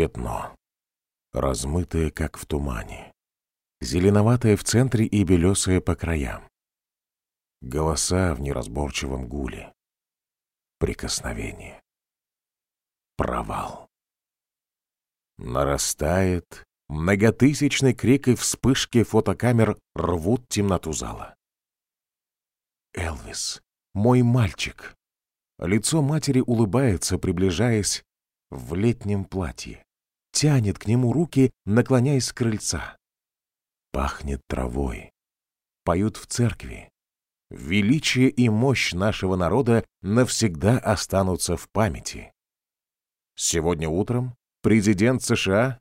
Пятно. Размытое, как в тумане. Зеленоватое в центре и белесое по краям. Голоса в неразборчивом гуле. Прикосновение. Провал. Нарастает. Многотысячный крик и вспышки фотокамер рвут темноту зала. Элвис, мой мальчик. Лицо матери улыбается, приближаясь в летнем платье. Тянет к нему руки, наклоняясь с крыльца. Пахнет травой. Поют в церкви. Величие и мощь нашего народа навсегда останутся в памяти. Сегодня утром президент США,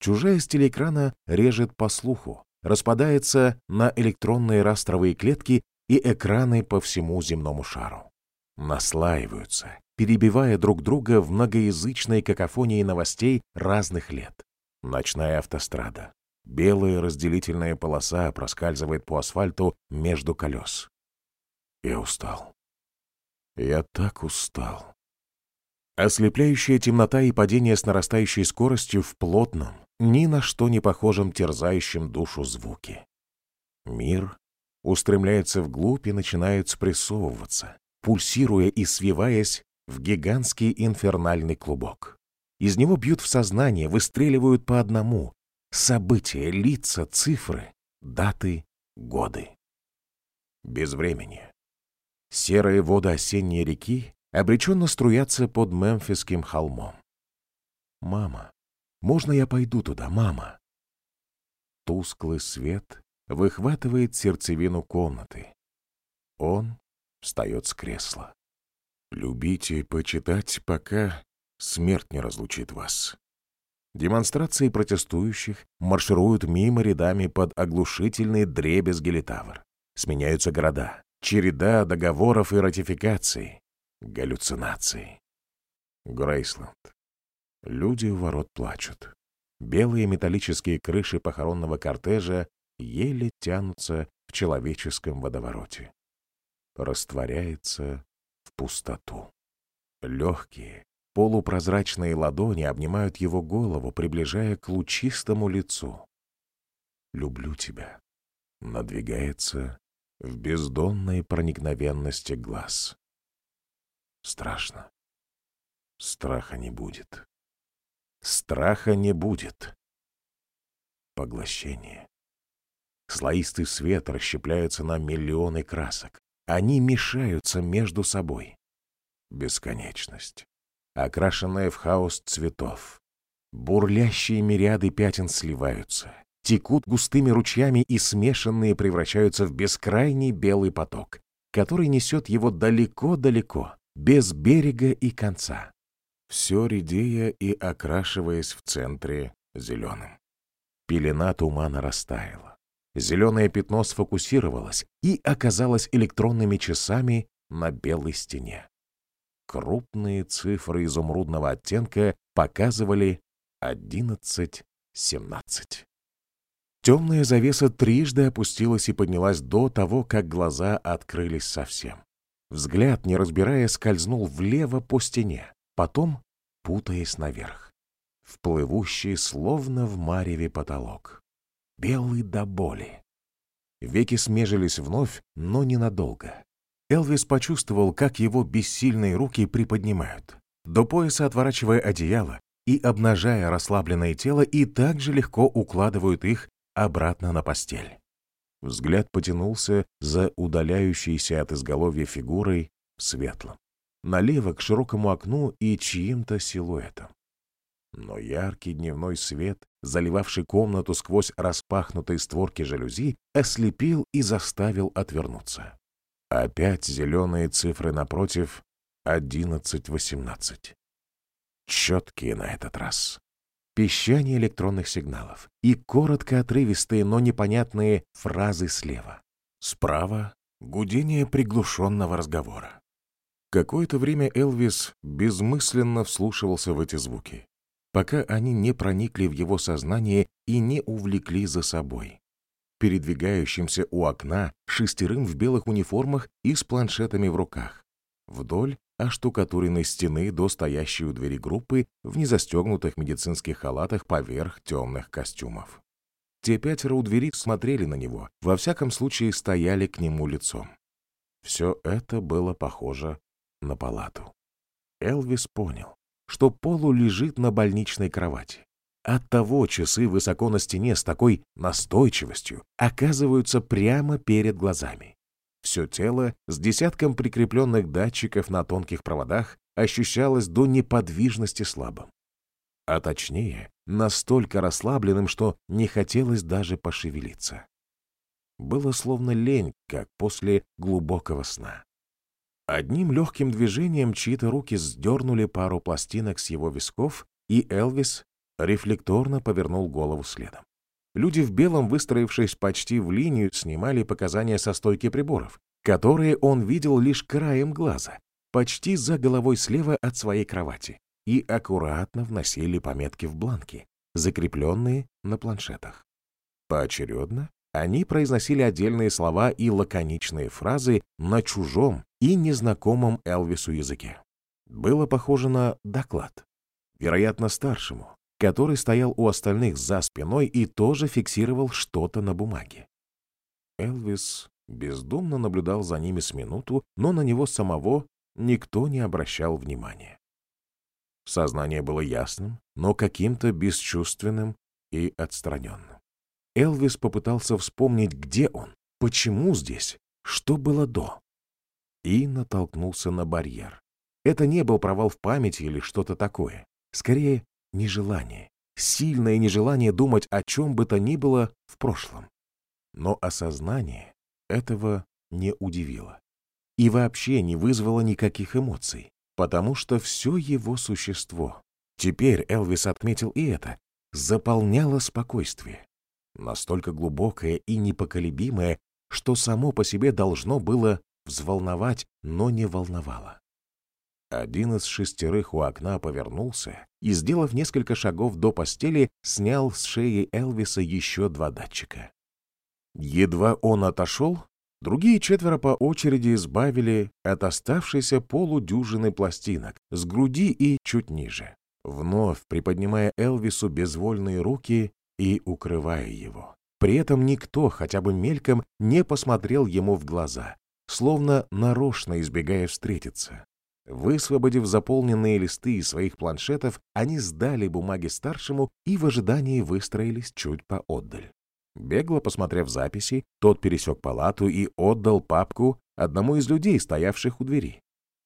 чужая с телеэкрана режет по слуху, распадается на электронные растровые клетки и экраны по всему земному шару. Наслаиваются, перебивая друг друга в многоязычной какофонии новостей разных лет. Ночная автострада. Белая разделительная полоса проскальзывает по асфальту между колес. Я устал. Я так устал. Ослепляющая темнота и падение с нарастающей скоростью в плотном, ни на что не похожем терзающем душу звуке. Мир устремляется вглубь и начинает спрессовываться, пульсируя и свиваясь в гигантский инфернальный клубок. Из него бьют в сознание, выстреливают по одному. События, лица, цифры, даты, годы. Без времени. Серые воды осенней реки обреченно струятся под Мемфисским холмом. «Мама, можно я пойду туда, мама?» Тусклый свет выхватывает сердцевину комнаты. Он встает с кресла. «Любите почитать, пока смерть не разлучит вас». Демонстрации протестующих маршируют мимо рядами под оглушительный дребезги литавр. Сменяются города, череда договоров и ратификаций, галлюцинации. Грейсленд. Люди у ворот плачут. Белые металлические крыши похоронного кортежа еле тянутся в человеческом водовороте. Растворяется пустоту. Легкие, полупрозрачные ладони обнимают его голову, приближая к лучистому лицу. «Люблю тебя», надвигается в бездонной проникновенности глаз. Страшно. Страха не будет. Страха не будет. Поглощение. Слоистый свет расщепляется на миллионы красок. Они мешаются между собой. Бесконечность. Окрашенная в хаос цветов. Бурлящие мириады пятен сливаются текут густыми ручьями и смешанные превращаются в бескрайний белый поток, который несет его далеко-далеко, без берега и конца. Все редея и окрашиваясь в центре зеленым. Пелена тумана растаяла. Зеленое пятно сфокусировалось и оказалось электронными часами на белой стене. Крупные цифры изумрудного оттенка показывали 11-17. Темная завеса трижды опустилась и поднялась до того, как глаза открылись совсем. Взгляд, не разбирая, скользнул влево по стене, потом путаясь наверх. В плывущий, словно в мареве потолок. Белый до боли. Веки смежились вновь, но ненадолго. Элвис почувствовал, как его бессильные руки приподнимают, до пояса отворачивая одеяло и обнажая расслабленное тело, и так же легко укладывают их обратно на постель. Взгляд потянулся за удаляющейся от изголовья фигурой в светлом, налево к широкому окну и чьим-то силуэтом. Но яркий дневной свет, заливавший комнату сквозь распахнутые створки жалюзи, ослепил и заставил отвернуться. Опять зеленые цифры напротив — одиннадцать-восемнадцать. Четкие на этот раз пищание электронных сигналов и коротко отрывистые, но непонятные фразы слева. Справа — гудение приглушенного разговора. Какое-то время Элвис безмысленно вслушивался в эти звуки, пока они не проникли в его сознание и не увлекли за собой. Передвигающимся у окна шестерым в белых униформах и с планшетами в руках. Вдоль оштукатуренной стены до стоящей у двери группы в незастегнутых медицинских халатах поверх темных костюмов. Те пятеро у двери смотрели на него, во всяком случае стояли к нему лицом. Все это было похоже на палату. Элвис понял, что Полу лежит на больничной кровати. Оттого часы высоко на стене с такой настойчивостью оказываются прямо перед глазами. Все тело с десятком прикрепленных датчиков на тонких проводах ощущалось до неподвижности слабым. А точнее, настолько расслабленным, что не хотелось даже пошевелиться. Было словно лень, как после глубокого сна. Одним легким движением чьи-то руки сдернули пару пластинок с его висков, и Элвис рефлекторно повернул голову следом. Люди в белом, выстроившись почти в линию, снимали показания со стойки приборов, которые он видел лишь краем глаза, почти за головой слева от своей кровати, и аккуратно вносили пометки в бланки, закрепленные на планшетах. Поочередно они произносили отдельные слова и лаконичные фразы на чужом и незнакомом Элвису языке. Было похоже на доклад, вероятно, старшему, который стоял у остальных за спиной и тоже фиксировал что-то на бумаге. Элвис бездумно наблюдал за ними с минуту, но на него самого никто не обращал внимания. Сознание было ясным, но каким-то бесчувственным и отстраненным. Элвис попытался вспомнить, где он, почему здесь, что было до. И натолкнулся на барьер. Это не был провал в памяти или что-то такое. Скорее, нежелание. Сильное нежелание думать о чем бы то ни было в прошлом. Но осознание этого не удивило. И вообще не вызвало никаких эмоций, потому что все его существо, теперь Элвис отметил и это, заполняло спокойствие. Настолько глубокое и непоколебимое, что само по себе должно было взволновать, но не волновало. Один из шестерых у окна повернулся и, сделав несколько шагов до постели, снял с шеи Элвиса еще два датчика. Едва он отошел, другие четверо по очереди избавили от оставшейся полудюжины пластинок с груди и чуть ниже, вновь приподнимая Элвису безвольные руки и укрывая его. При этом никто, хотя бы мельком, не посмотрел ему в глаза, словно нарочно избегая встретиться. Высвободив заполненные листы из своих планшетов, они сдали бумаги старшему и в ожидании выстроились чуть поотдаль. Бегло посмотрев записи, тот пересек палату и отдал папку одному из людей, стоявших у двери.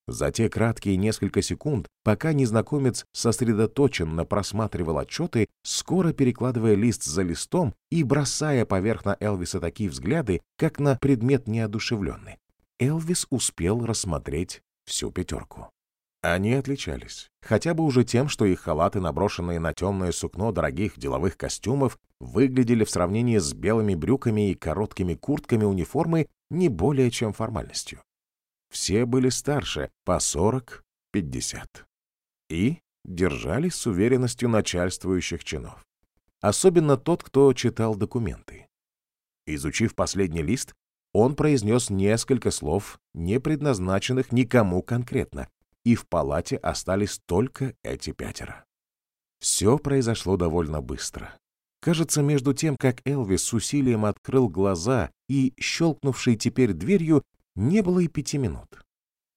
За те краткие несколько секунд, пока незнакомец сосредоточенно просматривал отчеты, скоро перекладывая лист за листом и бросая поверх на Элвиса такие взгляды, как на предмет неодушевленный, Элвис успел рассмотреть всю пятерку. Они отличались, хотя бы уже тем, что их халаты, наброшенные на темное сукно дорогих деловых костюмов, выглядели в сравнении с белыми брюками и короткими куртками униформы не более чем формальностью. Все были старше, по 40-50. И держались с уверенностью начальствующих чинов. Особенно тот, кто читал документы. Изучив последний лист, он произнес несколько слов, не предназначенных никому конкретно, и в палате остались только эти пятеро. Все произошло довольно быстро. Кажется, между тем, как Элвис с усилием открыл глаза и, щелкнувший теперь дверью, не было и пяти минут.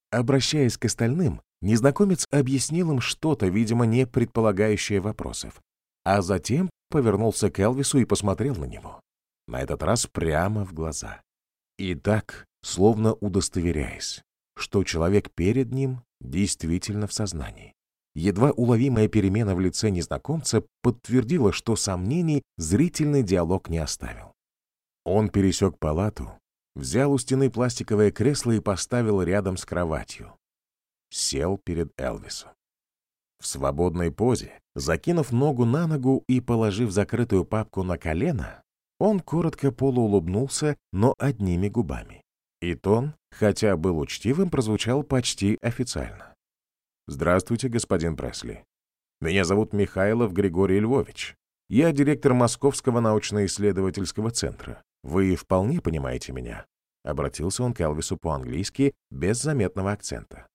Обращаясь к остальным, незнакомец объяснил им что-то, видимо, не предполагающее вопросов, а затем повернулся к Элвису и посмотрел на него. На этот раз прямо в глаза. И так, словно удостоверяясь, что человек перед ним действительно в сознании. Едва уловимая перемена в лице незнакомца подтвердила, что сомнений зрительный диалог не оставил. Он пересек палату, взял у стены пластиковое кресло и поставил рядом с кроватью. Сел перед Элвисом. В свободной позе, закинув ногу на ногу и положив закрытую папку на колено, он коротко полуулыбнулся, но одними губами. И тон, хотя был учтивым, прозвучал почти официально. «Здравствуйте, господин Пресли. Меня зовут Михайлов Григорий Львович. Я директор Московского научно-исследовательского центра. Вы вполне понимаете меня?» Обратился он к Элвису по-английски, без заметного акцента.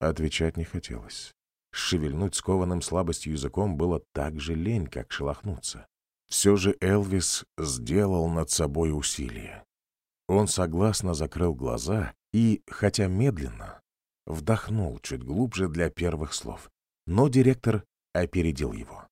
Отвечать не хотелось. Шевельнуть скованным слабостью языком было так же лень, как шелохнуться. Все же Элвис сделал над собой усилие. Он согласно закрыл глаза и, хотя медленно, вдохнул чуть глубже для первых слов. Но директор опередил его.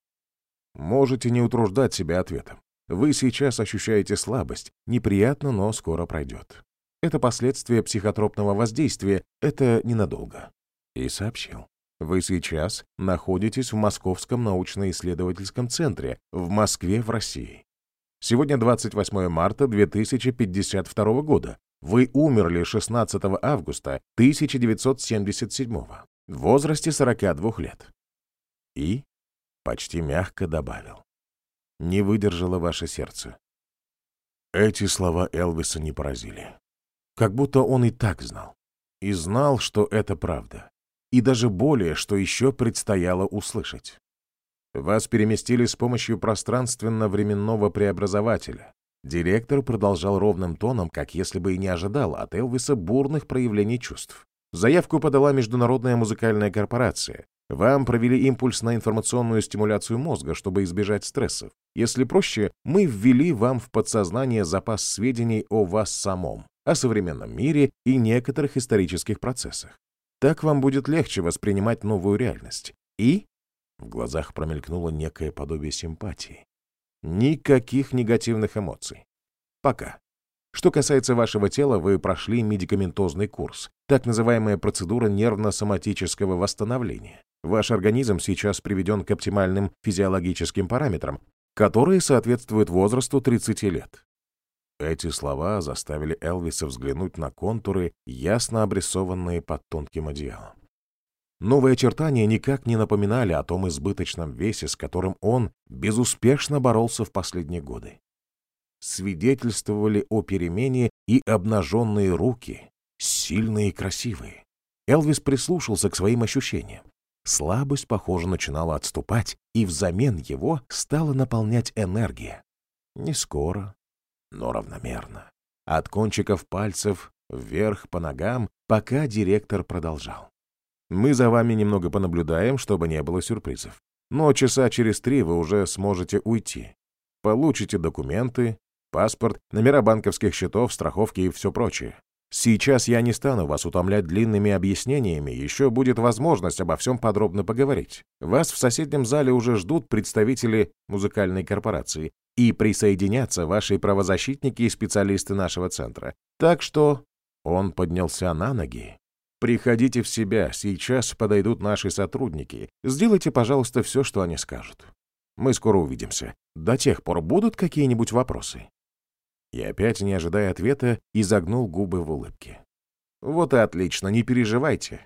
«Можете не утруждать себя ответом. Вы сейчас ощущаете слабость. Неприятно, но скоро пройдет. Это последствия психотропного воздействия, это ненадолго». И сообщил. Вы сейчас находитесь в Московском научно-исследовательском центре в Москве, в России. Сегодня 28 марта 2052 года. Вы умерли 16 августа 1977 в возрасте 42 лет. И почти мягко добавил. Не выдержало ваше сердце. Эти слова Элвиса не поразили. Как будто он и так знал. И знал, что это правда и даже более, что еще предстояло услышать. Вас переместили с помощью пространственно-временного преобразователя. Директор продолжал ровным тоном, как если бы и не ожидал от Элвиса бурных проявлений чувств. Заявку подала Международная музыкальная корпорация. Вам провели импульс на информационную стимуляцию мозга, чтобы избежать стрессов. Если проще, мы ввели вам в подсознание запас сведений о вас самом, о современном мире и некоторых исторических процессах. Так вам будет легче воспринимать новую реальность. И в глазах промелькнуло некое подобие симпатии. Никаких негативных эмоций. Пока. Что касается вашего тела, вы прошли медикаментозный курс, так называемая процедура нервно-соматического восстановления. Ваш организм сейчас приведен к оптимальным физиологическим параметрам, которые соответствуют возрасту 30 лет. Эти слова заставили Элвиса взглянуть на контуры, ясно обрисованные под тонким одеялом. Новые очертания никак не напоминали о том избыточном весе, с которым он безуспешно боролся в последние годы. Свидетельствовали о перемене и обнаженные руки, сильные и красивые. Элвис прислушался к своим ощущениям. Слабость, похоже, начинала отступать, и взамен его стала наполнять энергия. Не скоро, но равномерно. От кончиков пальцев вверх по ногам, пока директор продолжал. «Мы за вами немного понаблюдаем, чтобы не было сюрпризов. Но часа через три вы уже сможете уйти. Получите документы, паспорт, номера банковских счетов, страховки и все прочее. Сейчас я не стану вас утомлять длинными объяснениями, еще будет возможность обо всем подробно поговорить. Вас в соседнем зале уже ждут представители музыкальной корпорации, и присоединятся ваши правозащитники и специалисты нашего центра. Так что он поднялся на ноги. Приходите в себя, сейчас подойдут наши сотрудники. Сделайте, пожалуйста, все, что они скажут. Мы скоро увидимся. До тех пор будут какие-нибудь вопросы?» И опять, не ожидая ответа, изогнул губы в улыбке. «Вот и отлично, не переживайте».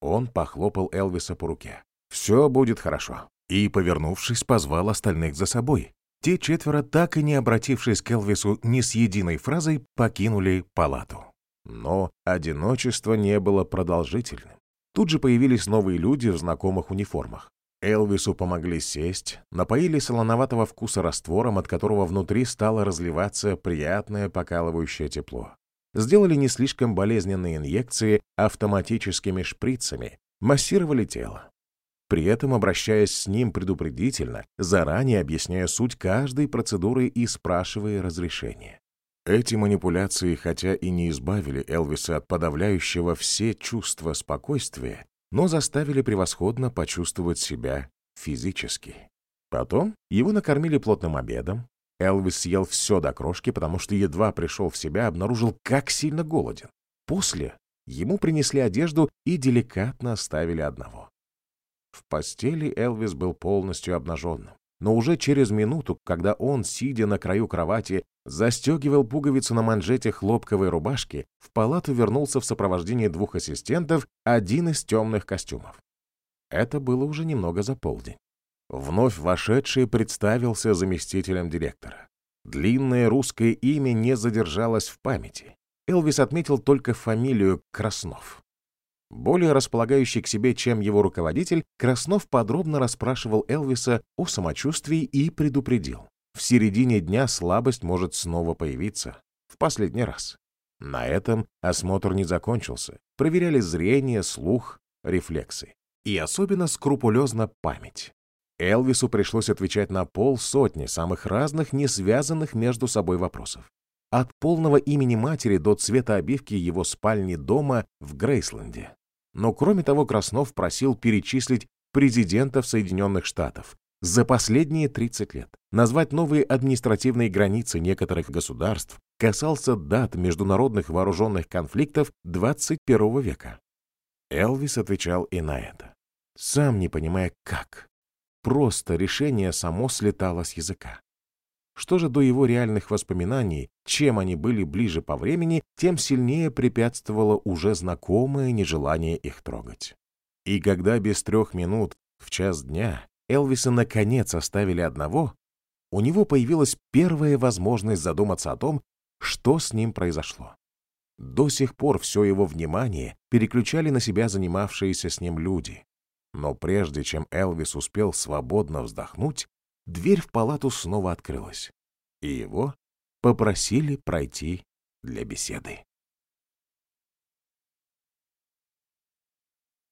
Он похлопал Элвиса по руке. «Все будет хорошо». И, повернувшись, позвал остальных за собой. Те четверо, так и не обратившись к Элвису ни с единой фразой, покинули палату. Но одиночество не было продолжительным. Тут же появились новые люди в знакомых униформах. Элвису помогли сесть, напоили солоноватого вкуса раствором, от которого внутри стало разливаться приятное покалывающее тепло. Сделали не слишком болезненные инъекции автоматическими шприцами, массировали тело при этом обращаясь с ним предупредительно, заранее объясняя суть каждой процедуры и спрашивая разрешение. Эти манипуляции, хотя и не избавили Элвиса от подавляющего все чувства спокойствия, но заставили превосходно почувствовать себя физически. Потом его накормили плотным обедом. Элвис съел все до крошки, потому что едва пришел в себя, обнаружил, как сильно голоден. После ему принесли одежду и деликатно оставили одного. В постели Элвис был полностью обнаженным. Но уже через минуту, когда он, сидя на краю кровати, застегивал пуговицу на манжете хлопковой рубашки, в палату вернулся в сопровождении двух ассистентов один из темных костюмов. Это было уже немного за полдень. Вновь вошедший представился заместителем директора. Длинное русское имя не задержалось в памяти. Элвис отметил только фамилию Краснов. Более располагающий к себе, чем его руководитель, Краснов подробно расспрашивал Элвиса о самочувствии и предупредил. В середине дня слабость может снова появиться. В последний раз. На этом осмотр не закончился. Проверяли зрение, слух, рефлексы и особенно скрупулезна память. Элвису пришлось отвечать на полсотни самых разных, не связанных между собой вопросов. От полного имени матери до цвета обивки его спальни дома в Грейсленде. Но кроме того, Краснов просил перечислить президентов Соединенных Штатов за последние 30 лет, назвать новые административные границы некоторых государств, касался дат международных вооруженных конфликтов 21 века. Элвис отвечал и на это, сам не понимая как. Просто решение само слетало с языка. Что же до его реальных воспоминаний, чем они были ближе по времени, тем сильнее препятствовало уже знакомое нежелание их трогать. И когда без трех минут в час дня Элвиса наконец оставили одного, у него появилась первая возможность задуматься о том, что с ним произошло. До сих пор все его внимание переключали на себя занимавшиеся с ним люди. Но прежде чем Элвис успел свободно вздохнуть, дверь в палату снова открылась, и его попросили пройти для беседы.